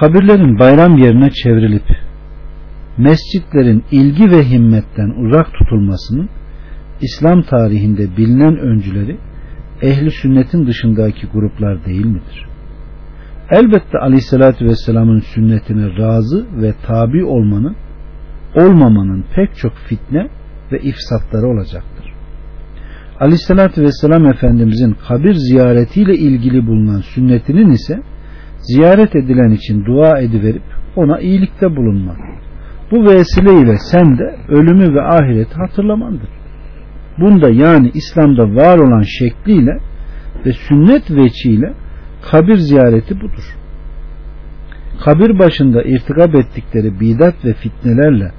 kabirlerin bayram yerine çevrilip mescitlerin ilgi ve himmetten uzak tutulmasının İslam tarihinde bilinen öncüleri ehli sünnetin dışındaki gruplar değil midir? Elbette aleyhissalatü vesselamın sünnetine razı ve tabi olmanın olmamanın pek çok fitne ve ifsatları olacaktır. Aleyhissalatü vesselam Efendimizin kabir ziyaretiyle ilgili bulunan sünnetinin ise ziyaret edilen için dua ediverip ona iyilikte bulunmak. Bu vesileyle sen de ölümü ve ahireti hatırlamandır. Bunda yani İslam'da var olan şekliyle ve sünnet veçiyle kabir ziyareti budur. Kabir başında irtikap ettikleri bidat ve fitnelerle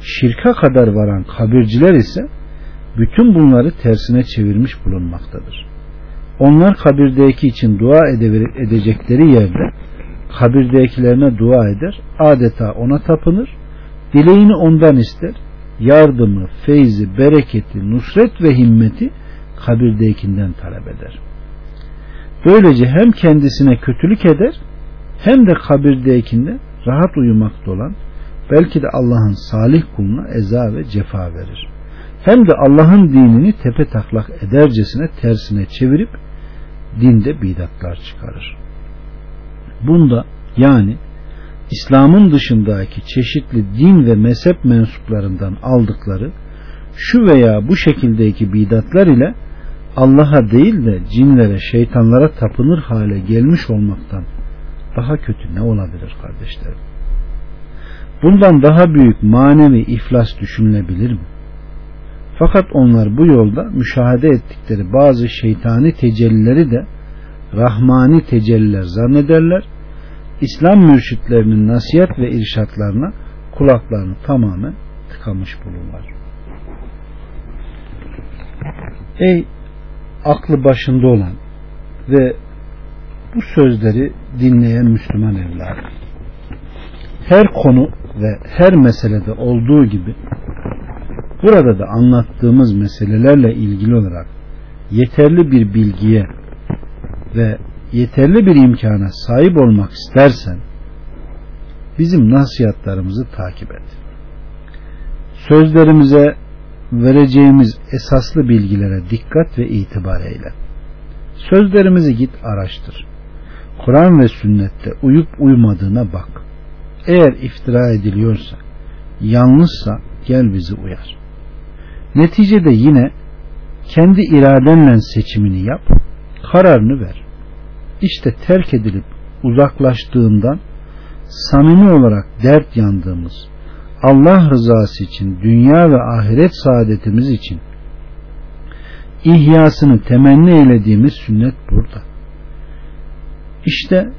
şirka kadar varan kabirciler ise bütün bunları tersine çevirmiş bulunmaktadır. Onlar kabirdeki için dua edecekleri yerde kabirdekilerine dua eder, adeta ona tapınır, dileğini ondan ister, yardımı, feyzi, bereketi, nusret ve himmeti kabirdekinden talep eder. Böylece hem kendisine kötülük eder hem de kabirdekinde rahat uyumakta olan belki de Allah'ın salih kuluna eza ve cefa verir. Hem de Allah'ın dinini tepe taklak edercesine tersine çevirip dinde bidatlar çıkarır. Bunda yani İslam'ın dışındaki çeşitli din ve mezhep mensuplarından aldıkları şu veya bu şekildeki bidatlar ile Allah'a değil de cinlere, şeytanlara tapınır hale gelmiş olmaktan daha kötü ne olabilir kardeşlerim? Bundan daha büyük manevi iflas düşünülebilir mi? Fakat onlar bu yolda müşahede ettikleri bazı şeytani tecellileri de rahmani tecelliler zannederler. İslam mürşitlerinin nasihat ve irşatlarına kulaklarını tamamen tıkamış bulurlar. Ey aklı başında olan ve bu sözleri dinleyen Müslüman evladı. Her konu ve her meselede olduğu gibi burada da anlattığımız meselelerle ilgili olarak yeterli bir bilgiye ve yeterli bir imkana sahip olmak istersen bizim nasihatlarımızı takip et. Sözlerimize vereceğimiz esaslı bilgilere dikkat ve itibar eyle. Sözlerimizi git araştır. Kur'an ve sünnette uyup uymadığına bak. Eğer iftira ediliyorsa, yanlışsa gel bizi uyar. Neticede yine kendi iradenle seçimini yap, kararını ver. İşte terk edilip uzaklaştığından samimi olarak dert yandığımız, Allah rızası için, dünya ve ahiret saadetimiz için ihyasını temenni eylediğimiz sünnet burada. İşte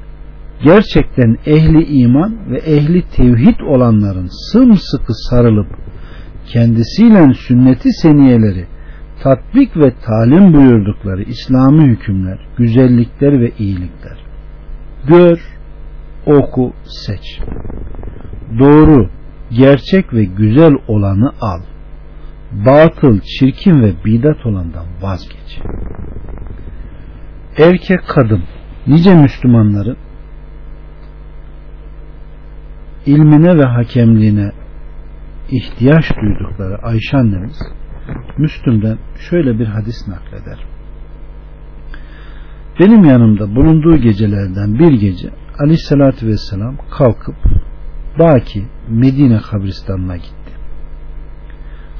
gerçekten ehli iman ve ehli tevhid olanların sımsıkı sarılıp kendisiyle sünneti seniyeleri tatbik ve talim buyurdukları İslami hükümler, güzellikler ve iyilikler. Gör, oku, seç. Doğru, gerçek ve güzel olanı al. Batıl, çirkin ve bidat olandan vazgeç. Erkek kadın, nice Müslümanların ilmine ve hakemliğine ihtiyaç duydukları Ayşe annemiz Müslüm'den şöyle bir hadis nakleder. Benim yanımda bulunduğu gecelerden bir gece Aleyhisselatü Vesselam kalkıp Baki Medine kabristanına gitti.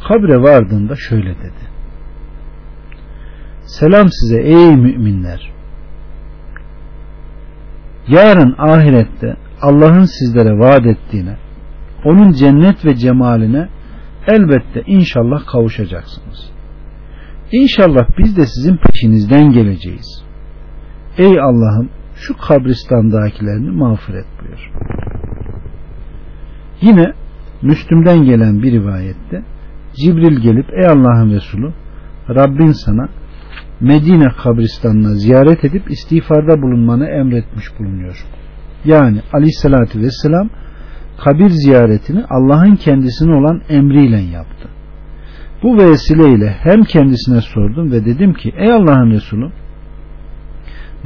Kabre vardığında şöyle dedi. Selam size ey müminler. Yarın ahirette Allah'ın sizlere vaat ettiğine, onun cennet ve cemaline elbette inşallah kavuşacaksınız. İnşallah biz de sizin peşinizden geleceğiz. Ey Allah'ım şu kabristandakilerini mağfiret buyur. Yine Müslüm'den gelen bir rivayette Cibril gelip ey Allah'ın Resulü Rabbin sana Medine kabristanına ziyaret edip istiğfarda bulunmanı emretmiş bulunuyor. Yani aleyhissalatü vesselam kabir ziyaretini Allah'ın kendisine olan emriyle yaptı. Bu vesileyle hem kendisine sordum ve dedim ki ey Allah'ın Resulü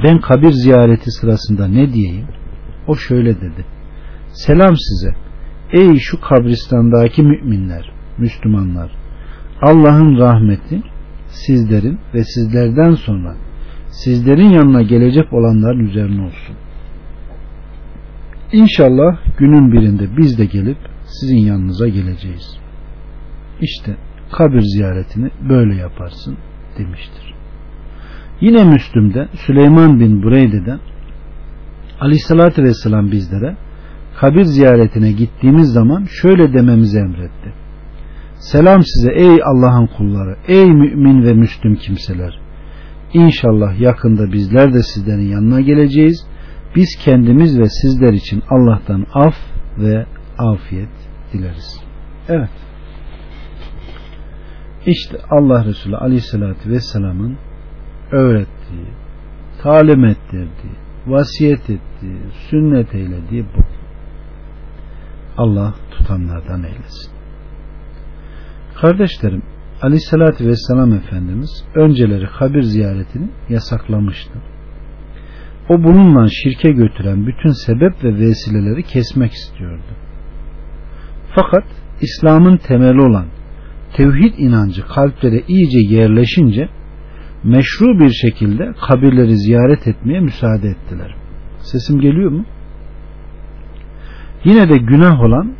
ben kabir ziyareti sırasında ne diyeyim? O şöyle dedi. Selam size. Ey şu kabristandaki müminler, Müslümanlar. Allah'ın rahmeti sizlerin ve sizlerden sonra sizlerin yanına gelecek olanların üzerine olsun. İnşallah günün birinde biz de gelip sizin yanınıza geleceğiz. İşte kabir ziyaretini böyle yaparsın demiştir. Yine Müslüm'de Süleyman bin Bureyde'den Aleyhisselatü Vesselam bizlere kabir ziyaretine gittiğimiz zaman şöyle dememizi emretti. Selam size ey Allah'ın kulları, ey mümin ve müslüm kimseler. İnşallah yakında bizler de sizlerin yanına geleceğiz. Biz kendimiz ve sizler için Allah'tan af ve afiyet dileriz. Evet. İşte Allah Resulü Aleyhisselatü Vesselam'ın öğrettiği, talim ettirdiği, vasiyet ettiği, sünnet eylediği bu. Allah tutanlardan eylesin. Kardeşlerim, Aleyhisselatü Vesselam Efendimiz önceleri kabir ziyaretini yasaklamıştı. O bununla şirke götüren bütün sebep ve vesileleri kesmek istiyordu. Fakat İslam'ın temeli olan tevhid inancı kalplere iyice yerleşince meşru bir şekilde kabirleri ziyaret etmeye müsaade ettiler. Sesim geliyor mu? Yine de günah olan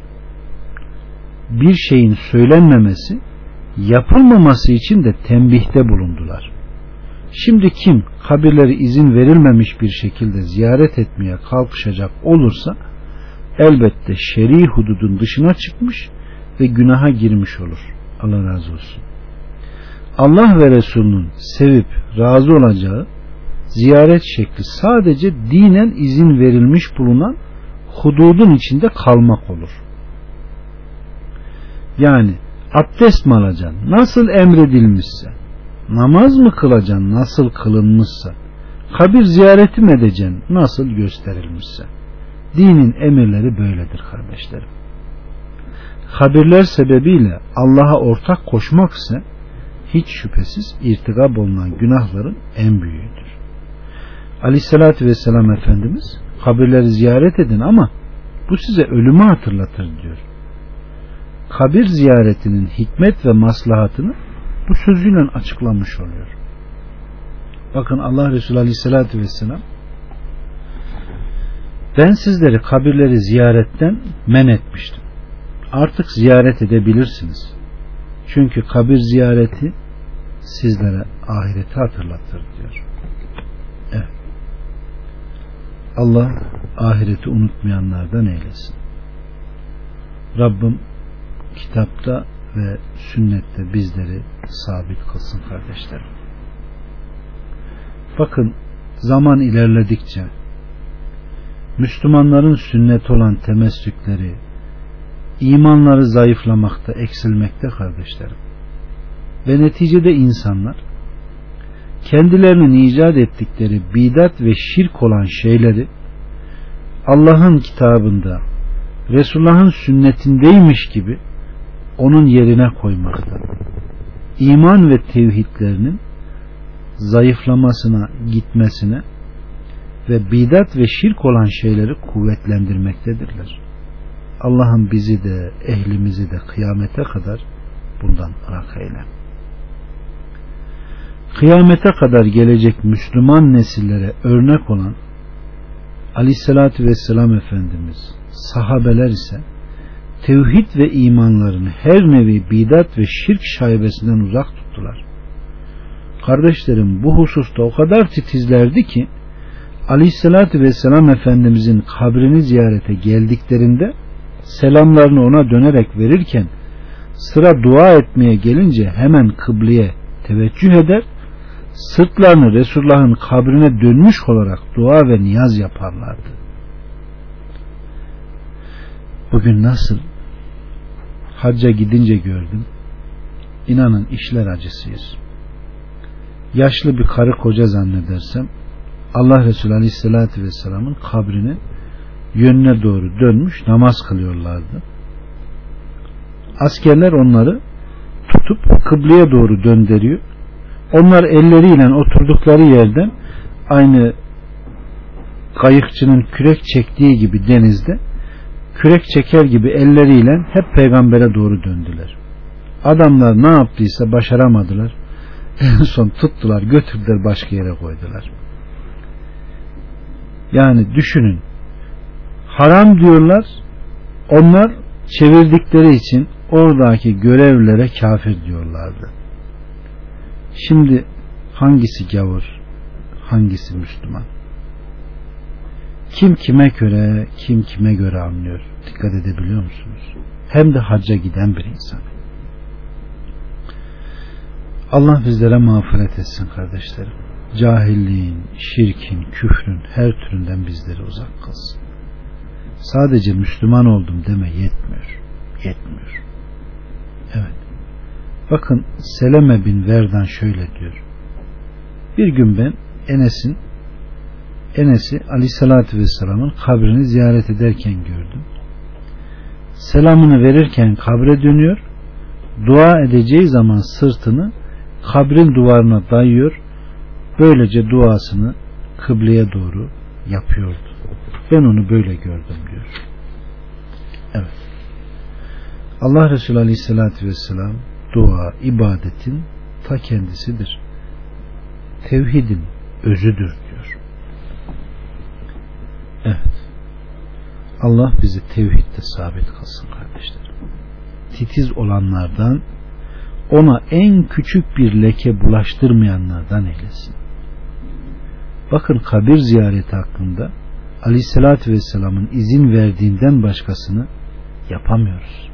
bir şeyin söylenmemesi yapılmaması için de tembihte bulundular. Şimdi kim kabirleri izin verilmemiş bir şekilde ziyaret etmeye kalkışacak olursa elbette şer'i hududun dışına çıkmış ve günaha girmiş olur. Allah razı olsun. Allah ve Resulünün sevip razı olacağı ziyaret şekli sadece dinen izin verilmiş bulunan hududun içinde kalmak olur. Yani abdest mi alacaksın? Nasıl emredilmişse, namaz mı kılacaksın? Nasıl kılınmışsa, kabir ziyareti mi edeceksin? Nasıl gösterilmişse. Dinin emirleri böyledir kardeşlerim. Kabirler sebebiyle Allah'a ortak koşmak ise hiç şüphesiz irtikab olunan günahların en büyüğüdür. Aleyhissalatü Vesselam Efendimiz kabirleri ziyaret edin ama bu size ölümü hatırlatır diyor. Kabir ziyaretinin hikmet ve maslahatını bu sözüyle açıklamış oluyor. Bakın Allah Resulü Aleyhisselatü Vesselam ben sizleri kabirleri ziyaretten men etmiştim. Artık ziyaret edebilirsiniz. Çünkü kabir ziyareti sizlere ahireti hatırlatır diyor. Evet. Allah ahireti unutmayanlardan eylesin. Rabbim kitapta ve sünnette bizleri sabit kılsın kardeşlerim. Bakın zaman ilerledikçe Müslümanların sünnet olan temessükleri, imanları zayıflamakta, eksilmekte kardeşlerim. Ve neticede insanlar kendilerinin icat ettikleri bidat ve şirk olan şeyleri Allah'ın kitabında Resulullah'ın sünnetindeymiş gibi onun yerine koymakta. İman ve tevhidlerinin zayıflamasına, gitmesine ve bidat ve şirk olan şeyleri kuvvetlendirmektedirler. Allah'ın bizi de ehlimizi de kıyamete kadar bundan ırak eyle. Kıyamete kadar gelecek Müslüman nesillere örnek olan Aleyhisselatü Vesselam Efendimiz sahabeler ise tevhid ve imanlarını her nevi bidat ve şirk şaibesinden uzak tuttular. Kardeşlerim bu hususta o kadar titizlerdi ki Aleyhisselatü Vesselam Efendimizin kabrini ziyarete geldiklerinde selamlarını ona dönerek verirken sıra dua etmeye gelince hemen kıbleye teveccüh eder sırtlarını Resulullah'ın kabrine dönmüş olarak dua ve niyaz yaparlardı. Bugün nasıl hacca gidince gördüm. İnanın işler acısıyız. Yaşlı bir karı koca zannedersem Allah Resulü Aleyhisselatü Vesselam'ın kabrine yönüne doğru dönmüş namaz kılıyorlardı. Askerler onları tutup kıbleye doğru döndürüyor. Onlar elleriyle oturdukları yerden aynı kayıkçının kürek çektiği gibi denizde kürek çeker gibi elleriyle hep peygambere doğru döndüler. Adamlar ne yaptıysa başaramadılar. En son tuttular götürdüler başka yere koydular. Yani düşünün haram diyorlar onlar çevirdikleri için oradaki görevlere kafir diyorlardı. Şimdi hangisi gavur hangisi Müslüman? Kim kime göre, kim kime göre anlıyor. Dikkat edebiliyor musunuz? Hem de hacca giden bir insan. Allah bizlere mağfiret etsin kardeşlerim. Cahilliğin, şirkin, küfrün her türünden bizleri uzak kılsın. Sadece Müslüman oldum deme yetmiyor. Yetmiyor. Evet. Bakın Seleme bin Verdan şöyle diyor. Bir gün ben Enes'in Enes'i aleyhissalatü vesselamın kabrini ziyaret ederken gördüm. Selamını verirken kabre dönüyor, dua edeceği zaman sırtını kabrin duvarına dayıyor, böylece duasını kıbleye doğru yapıyordu. Ben onu böyle gördüm diyor. Evet. Allah Resulü Aleyhisselatü Vesselam dua, ibadetin ta kendisidir. Tevhidin özüdür diyor. Evet. Allah bizi tevhidde sabit kılsın kardeşlerim. Titiz olanlardan ona en küçük bir leke bulaştırmayanlardan eylesin. Bakın kabir ziyareti hakkında Aleyhisselatü Vesselam'ın izin verdiğinden başkasını yapamıyoruz.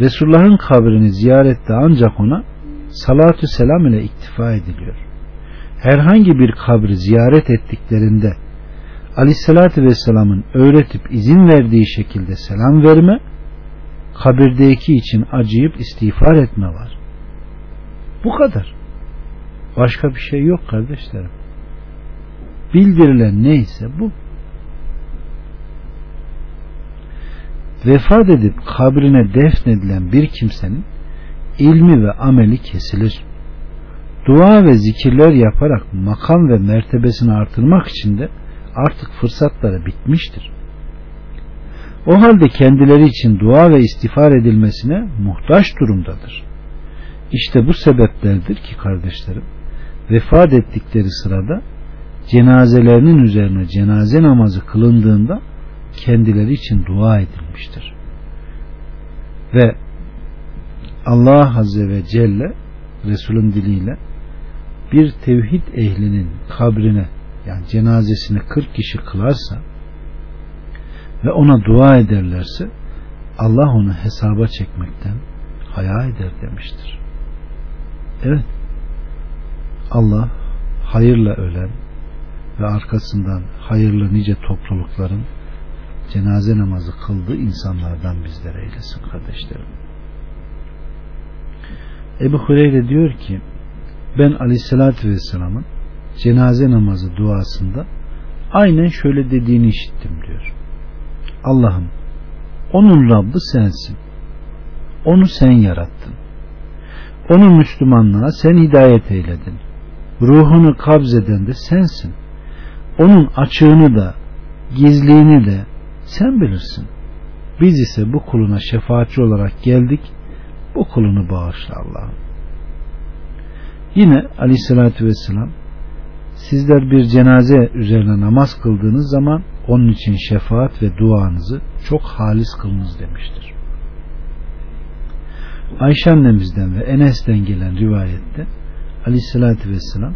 Resulullah'ın kabrini ziyarette ancak ona salatü selam ile iktifa ediliyor. Herhangi bir kabri ziyaret ettiklerinde Aleyhisselatü Vesselam'ın öğretip izin verdiği şekilde selam verme, kabirdeki için acıyıp istiğfar etme var. Bu kadar. Başka bir şey yok kardeşlerim. Bildirilen neyse bu. Vefat edip kabrine defnedilen bir kimsenin ilmi ve ameli kesilir. Dua ve zikirler yaparak makam ve mertebesini artırmak için de artık fırsatları bitmiştir. O halde kendileri için dua ve istiğfar edilmesine muhtaç durumdadır. İşte bu sebeplerdir ki kardeşlerim vefat ettikleri sırada cenazelerinin üzerine cenaze namazı kılındığında kendileri için dua edilmiştir. Ve Allah Azze ve Celle Resul'ün diliyle bir tevhid ehlinin kabrine yani cenazesini 40 kişi kılarsa ve ona dua ederlerse Allah onu hesaba çekmekten haya eder demiştir. Evet. Allah hayırla ölen ve arkasından hayırlı nice toplulukların cenaze namazı kıldığı insanlardan bizlere eylesin kardeşlerim. Ebu Hureyre diyor ki ben aleyhissalatü vesselamın cenaze namazı duasında aynen şöyle dediğini işittim diyor. Allah'ım onun Rabbi sensin. Onu sen yarattın. Onu Müslümanlığa sen hidayet eyledin. Ruhunu kabzeden de sensin. Onun açığını da gizliğini de sen bilirsin. Biz ise bu kuluna şefaatçi olarak geldik. Bu kulunu bağışla Allah'ım. Yine aleyhissalatü vesselam sizler bir cenaze üzerine namaz kıldığınız zaman onun için şefaat ve duanızı çok halis kılınız demiştir. Ayşe annemizden ve Enes'ten gelen rivayette aleyhissalatü vesselam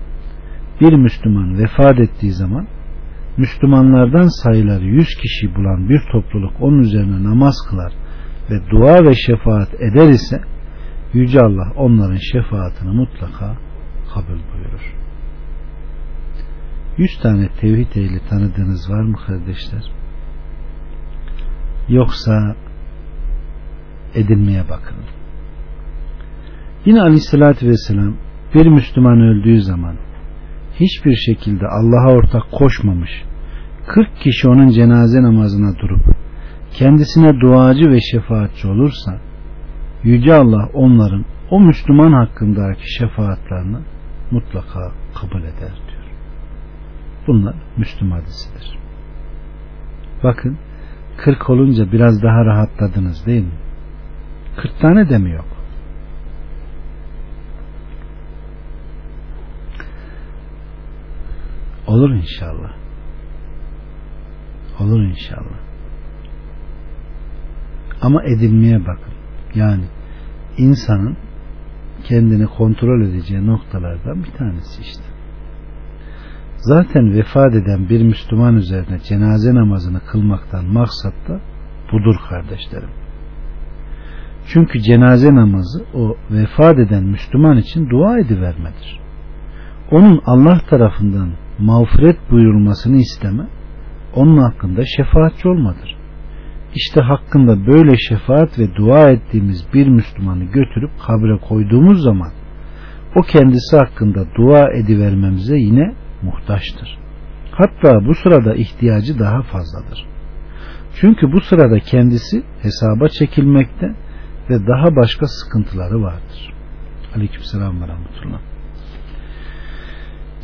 bir Müslüman vefat ettiği zaman Müslümanlardan sayıları yüz kişi bulan bir topluluk onun üzerine namaz kılar ve dua ve şefaat eder ise Yüce Allah onların şefaatini mutlaka kabul buyurur. Yüz tane tevhid ehli tanıdığınız var mı kardeşler? Yoksa edinmeye bakın. Yine aleyhissalatü vesselam bir Müslüman öldüğü zaman hiçbir şekilde Allah'a ortak koşmamış 40 kişi onun cenaze namazına durup kendisine duacı ve şefaatçi olursa Yüce Allah onların o Müslüman hakkındaki şefaatlerini mutlaka kabul eder. Bunlar Müslüm hadisidir. Bakın 40 olunca biraz daha rahatladınız değil mi? 40 tane de mi yok? Olur inşallah. Olur inşallah. Ama edinmeye bakın. Yani insanın kendini kontrol edeceği noktalardan bir tanesi işte. Zaten vefat eden bir Müslüman üzerine cenaze namazını kılmaktan maksat da budur kardeşlerim. Çünkü cenaze namazı o vefat eden Müslüman için dua edivermedir. Onun Allah tarafından mağfiret buyurulmasını isteme, onun hakkında şefaatçi olmadır. İşte hakkında böyle şefaat ve dua ettiğimiz bir Müslümanı götürüp kabre koyduğumuz zaman o kendisi hakkında dua edivermemize yine muhtaçtır. Hatta bu sırada ihtiyacı daha fazladır. Çünkü bu sırada kendisi hesaba çekilmekte ve daha başka sıkıntıları vardır. Aleykümselam ve rahmetullah.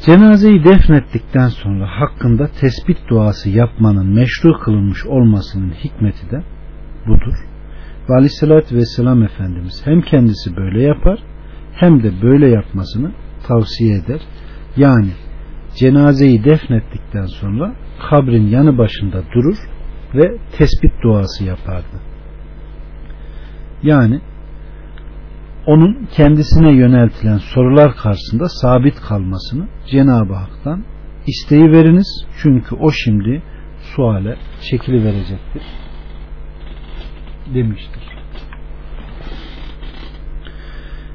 Cenazeyi defnettikten sonra hakkında tespit duası yapmanın meşru kılınmış olmasının hikmeti de budur. Ve aleyhissalatü vesselam Efendimiz hem kendisi böyle yapar hem de böyle yapmasını tavsiye eder. Yani cenazeyi defnettikten sonra kabrin yanı başında durur ve tespit duası yapardı. Yani onun kendisine yöneltilen sorular karşısında sabit kalmasını Cenab-ı Hak'tan isteği veriniz. Çünkü o şimdi suale çekili verecektir demiştir.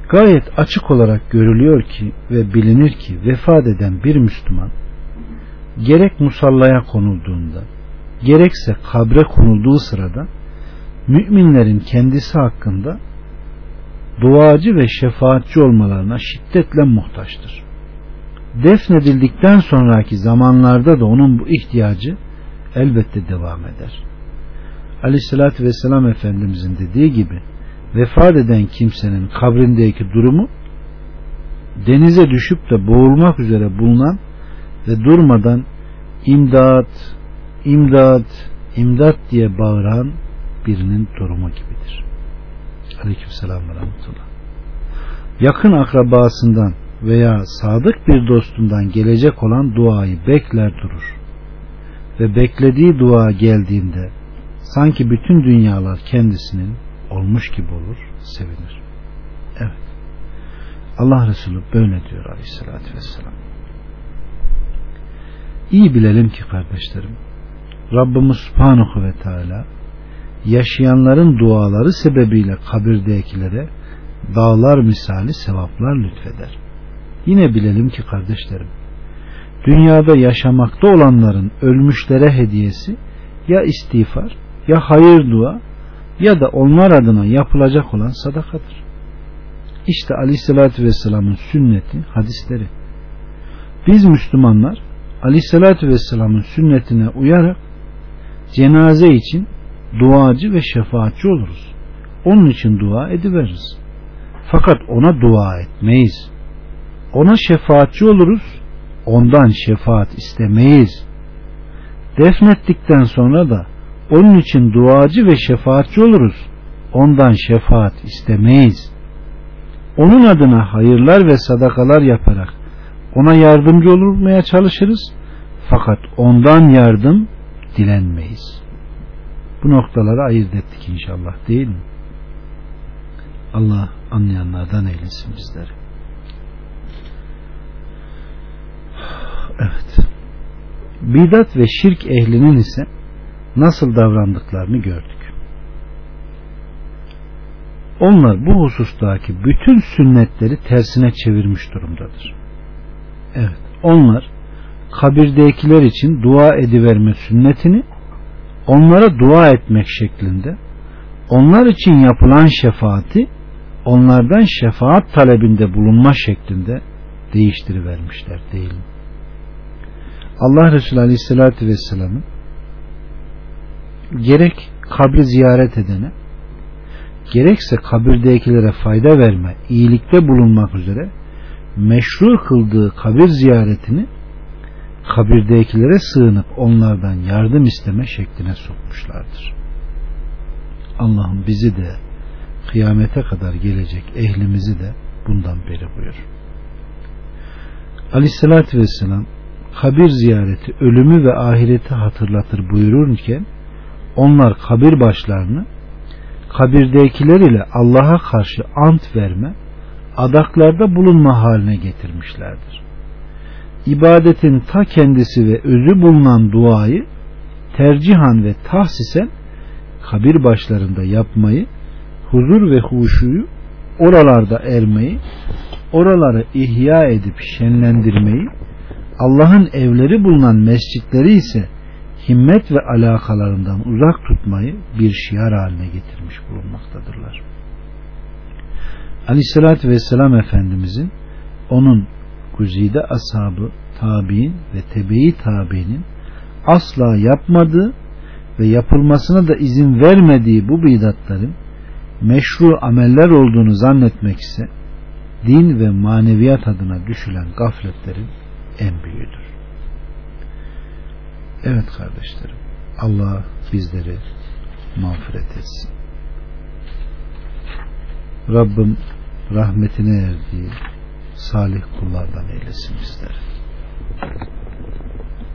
Gayet açık olarak görülüyor ki ve bilinir ki vefat eden bir Müslüman gerek musallaya konulduğunda gerekse kabre konulduğu sırada müminlerin kendisi hakkında duacı ve şefaatçi olmalarına şiddetle muhtaçtır. Defnedildikten sonraki zamanlarda da onun bu ihtiyacı elbette devam eder. Aleyhissalatü vesselam Efendimizin dediği gibi vefat eden kimsenin kabrindeki durumu denize düşüp de boğulmak üzere bulunan ve durmadan imdat, imdat, imdat diye bağıran birinin durumu gibidir. Aleykümselam ve rahmetullah. Yakın akrabasından veya sadık bir dostundan gelecek olan duayı bekler durur. Ve beklediği dua geldiğinde sanki bütün dünyalar kendisinin olmuş gibi olur, sevinir. Evet. Allah Resulü böyle diyor aleyhissalatü vesselam. İyi bilelim ki kardeşlerim, Rabbimiz Subhanahu ve Teala yaşayanların duaları sebebiyle kabirdekilere dağlar misali sevaplar lütfeder. Yine bilelim ki kardeşlerim, dünyada yaşamakta olanların ölmüşlere hediyesi ya istiğfar, ya hayır dua, ya da onlar adına yapılacak olan sadakadır. İşte Aleyhisselatü Vesselam'ın sünneti, hadisleri. Biz Müslümanlar Aleyhisselatü Vesselam'ın sünnetine uyarak cenaze için duacı ve şefaatçi oluruz. Onun için dua ediveririz. Fakat ona dua etmeyiz. Ona şefaatçi oluruz. Ondan şefaat istemeyiz. Defnettikten sonra da onun için duacı ve şefaatçi oluruz. Ondan şefaat istemeyiz. Onun adına hayırlar ve sadakalar yaparak ona yardımcı olmaya çalışırız. Fakat ondan yardım dilenmeyiz. Bu noktaları ayırt ettik inşallah değil mi? Allah anlayanlardan eylesin bizleri. Evet. Bidat ve şirk ehlinin ise nasıl davrandıklarını gördük. Onlar bu husustaki bütün sünnetleri tersine çevirmiş durumdadır. Evet, onlar kabirdekiler için dua ediverme sünnetini onlara dua etmek şeklinde onlar için yapılan şefaati onlardan şefaat talebinde bulunma şeklinde değiştirivermişler değil mi? Allah Resulü Aleyhisselatü Vesselam'ın gerek kabri ziyaret edene gerekse kabirdekilere fayda verme, iyilikte bulunmak üzere meşru kıldığı kabir ziyaretini kabirdekilere sığınıp onlardan yardım isteme şekline sokmuşlardır. Allah'ım bizi de kıyamete kadar gelecek ehlimizi de bundan beri buyur. Aleyhissalatü vesselam kabir ziyareti ölümü ve ahireti hatırlatır buyururken onlar kabir başlarını kabirdekiler ile Allah'a karşı ant verme, adaklarda bulunma haline getirmişlerdir. İbadetin ta kendisi ve özü bulunan duayı tercihan ve tahsisen kabir başlarında yapmayı, huzur ve huşuyu oralarda ermeyi, oraları ihya edip şenlendirmeyi, Allah'ın evleri bulunan mescitleri ise himmet ve alakalarından uzak tutmayı bir şiar haline getirmiş bulunmaktadırlar. Aleyhissalatü Vesselam Efendimizin onun güzide ashabı, tabi'in ve tebeyi tabi'nin asla yapmadığı ve yapılmasına da izin vermediği bu bidatların meşru ameller olduğunu zannetmek ise din ve maneviyat adına düşülen gafletlerin en büyüğüdür. Evet kardeşlerim Allah bizleri mağfiret etsin. Rabbim rahmetine erdiği salih kullardan eylesin bizleri.